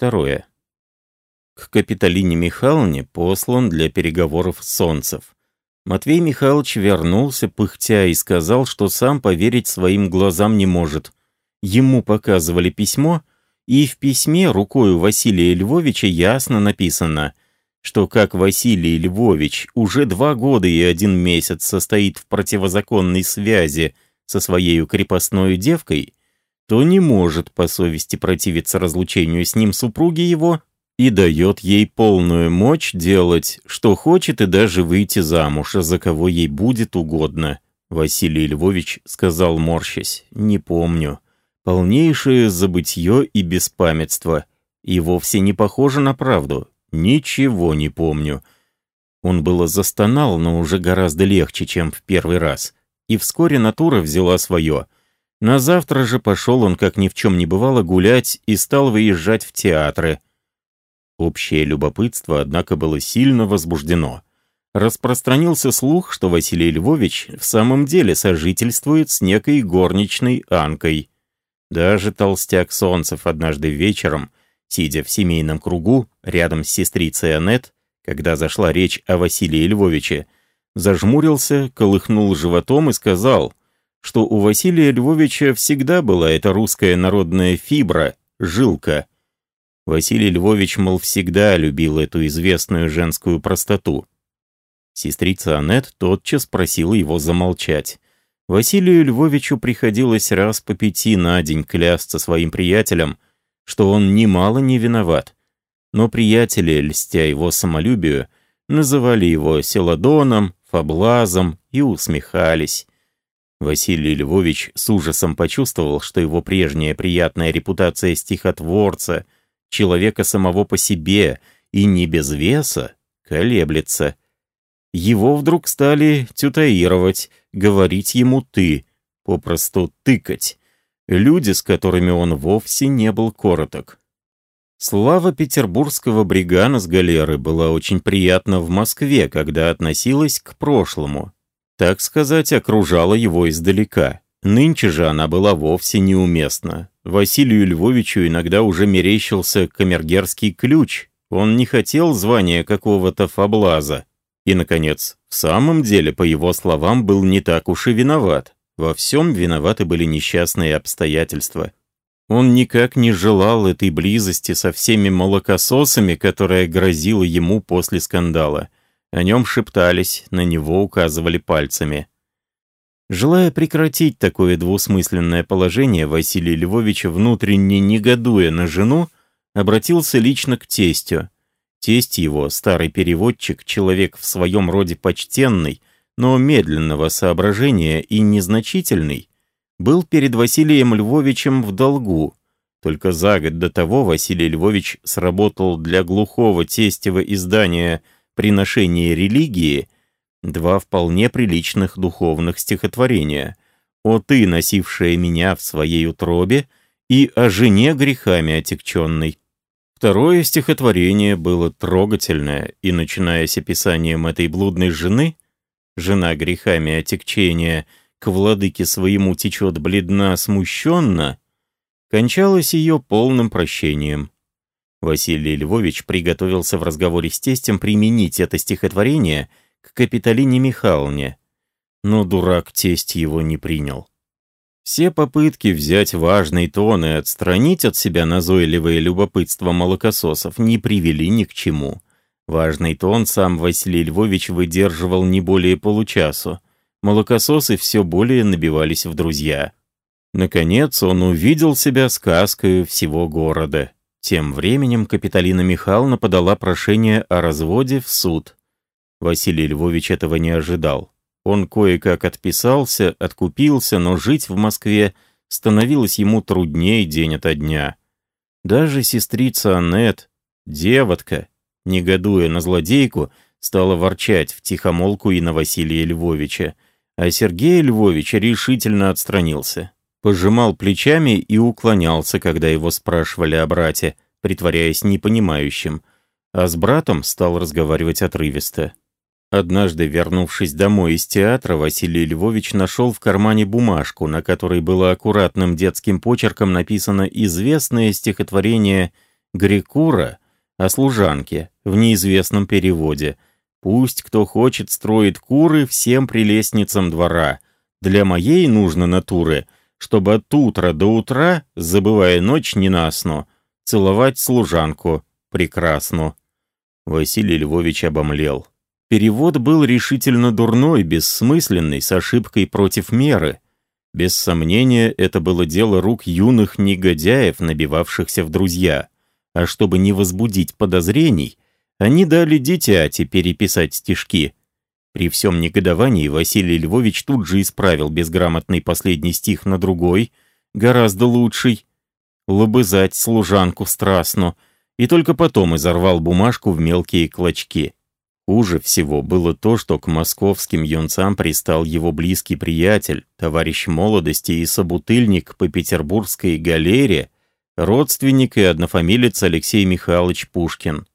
Второе. К Капитолине Михайловне послан для переговоров Солнцев. Матвей Михайлович вернулся, пыхтя, и сказал, что сам поверить своим глазам не может. Ему показывали письмо, и в письме рукою Василия Львовича ясно написано, что как Василий Львович уже два года и один месяц состоит в противозаконной связи со своей крепостной девкой, то не может по совести противиться разлучению с ним супруги его и дает ей полную мощь делать, что хочет, и даже выйти замуж, за кого ей будет угодно. Василий Львович сказал, морщась, «Не помню. Полнейшее забытье и беспамятство. И вовсе не похоже на правду. Ничего не помню». Он было застонал, но уже гораздо легче, чем в первый раз. И вскоре натура взяла свое — на завтра же пошел он, как ни в чем не бывало, гулять и стал выезжать в театры. Общее любопытство, однако, было сильно возбуждено. Распространился слух, что Василий Львович в самом деле сожительствует с некой горничной Анкой. Даже толстяк Солнцев однажды вечером, сидя в семейном кругу рядом с сестрицей Аннет, когда зашла речь о Василии Львовиче, зажмурился, колыхнул животом и сказал — что у Василия Львовича всегда была эта русская народная фибра, жилка. Василий Львович, мол, всегда любил эту известную женскую простоту. Сестрица Аннет тотчас просила его замолчать. Василию Львовичу приходилось раз по пяти на день клясться своим приятелям, что он немало не виноват. Но приятели, льстя его самолюбию, называли его Селадоном, Фаблазом и усмехались. Василий Львович с ужасом почувствовал, что его прежняя приятная репутация стихотворца, человека самого по себе и не без веса, колеблется. Его вдруг стали тютаировать, говорить ему «ты», попросту «тыкать», люди, с которыми он вовсе не был короток. Слава петербургского бригана с галеры была очень приятна в Москве, когда относилась к прошлому, так сказать, окружала его издалека. Нынче же она была вовсе неуместна. Василию Львовичу иногда уже мерещился камергерский ключ. Он не хотел звания какого-то фаблаза. И, наконец, в самом деле, по его словам, был не так уж и виноват. Во всем виноваты были несчастные обстоятельства. Он никак не желал этой близости со всеми молокососами, которая грозила ему после скандала. О нем шептались, на него указывали пальцами. Желая прекратить такое двусмысленное положение, Василий Львович, внутренне негодуя на жену, обратился лично к тестю. Тесть его, старый переводчик, человек в своем роде почтенный, но медленного соображения и незначительный, был перед Василием Львовичем в долгу. Только за год до того Василий Львович сработал для глухого тестева издания приношение религии два вполне приличных духовных стихотворения «О ты, носившая меня в своей утробе» и «О жене грехами отягченной». Второе стихотворение было трогательное, и, начиная с описанием этой блудной жены, жена грехами отягчения к владыке своему течет бледна, смущенно, кончалось ее полным прощением. Василий Львович приготовился в разговоре с тестем применить это стихотворение к Капитолине Михайловне, но дурак тесть его не принял. Все попытки взять важный тон и отстранить от себя назойливое любопытство молокососов не привели ни к чему. Важный тон сам Василий Львович выдерживал не более получасу. Молокососы все более набивались в друзья. Наконец он увидел себя сказкою всего города. Тем временем Капитолина Михайловна подала прошение о разводе в суд. Василий Львович этого не ожидал. Он кое-как отписался, откупился, но жить в Москве становилось ему труднее день ото дня. Даже сестрица Аннет, девотка, негодуя на злодейку, стала ворчать в тихомолку и на Василия Львовича, а Сергей Львович решительно отстранился пожимал плечами и уклонялся, когда его спрашивали о брате, притворяясь непонимающим, а с братом стал разговаривать отрывисто. Однажды, вернувшись домой из театра, Василий Львович нашел в кармане бумажку, на которой было аккуратным детским почерком написано известное стихотворение Грекура о служанке в неизвестном переводе. Пусть кто хочет строит куры всем прелестницам двора. Для моей нужно натуры, чтобы от утра до утра, забывая ночь ненастно, целовать служанку прекрасну. Василий Львович обомлел. Перевод был решительно дурной, бессмысленный, с ошибкой против меры. Без сомнения, это было дело рук юных негодяев, набивавшихся в друзья. А чтобы не возбудить подозрений, они дали дитяти переписать стишки. При всем негодовании Василий Львович тут же исправил безграмотный последний стих на другой, гораздо лучший. «Лобызать служанку страстно», и только потом изорвал бумажку в мелкие клочки. Хуже всего было то, что к московским юнцам пристал его близкий приятель, товарищ молодости и собутыльник по петербургской галере, родственник и однофамилец Алексей Михайлович Пушкин.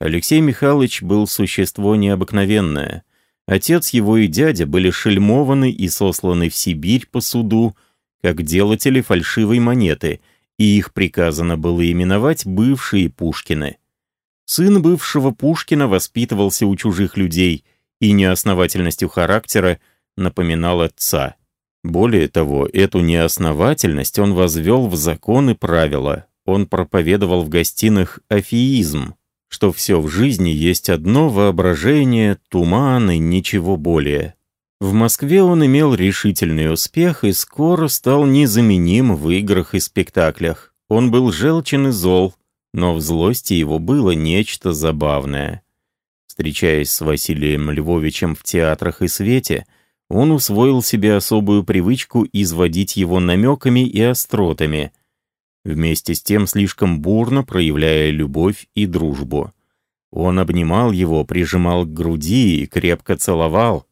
Алексей Михайлович был существо необыкновенное. Отец его и дядя были шельмованы и сосланы в Сибирь по суду, как делатели фальшивой монеты, и их приказано было именовать бывшие Пушкины. Сын бывшего Пушкина воспитывался у чужих людей и неосновательностью характера напоминал отца. Более того, эту неосновательность он возвел в законы правила. Он проповедовал в гостиных афеизм, что все в жизни есть одно воображение, туман и ничего более. В Москве он имел решительный успех и скоро стал незаменим в играх и спектаклях. Он был желчен и зол, но в злости его было нечто забавное. Встречаясь с Василием Львовичем в театрах и свете, он усвоил себе особую привычку изводить его намеками и остротами, вместе с тем слишком бурно проявляя любовь и дружбу. Он обнимал его, прижимал к груди и крепко целовал,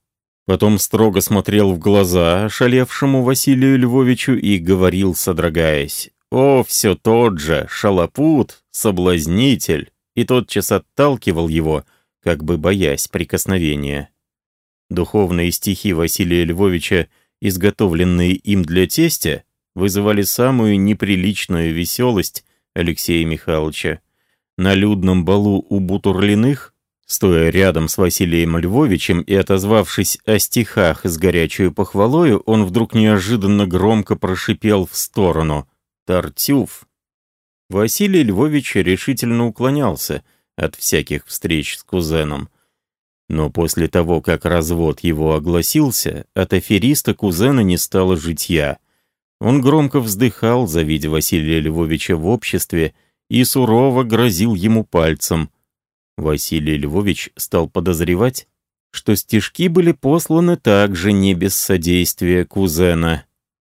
потом строго смотрел в глаза ошалевшему Василию Львовичу и говорил, содрогаясь, «О, все тот же, шалопут, соблазнитель!» и тотчас отталкивал его, как бы боясь прикосновения. Духовные стихи Василия Львовича, изготовленные им для тестя, вызывали самую неприличную веселость Алексея Михайловича. На людном балу у Бутурлиных, стоя рядом с Василием Львовичем и отозвавшись о стихах с горячей похвалою, он вдруг неожиданно громко прошипел в сторону — Тартюф. Василий Львович решительно уклонялся от всяких встреч с кузеном. Но после того, как развод его огласился, от афериста кузена не стало житья. Он громко вздыхал, завидя Василия Львовича в обществе, и сурово грозил ему пальцем. Василий Львович стал подозревать, что стишки были посланы также не без содействия кузена.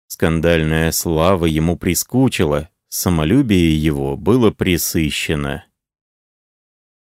Скандальная слава ему прискучила, самолюбие его было присыщено.